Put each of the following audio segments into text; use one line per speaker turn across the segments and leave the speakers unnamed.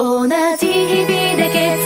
同じ日々でけ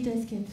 Friedrichskirche.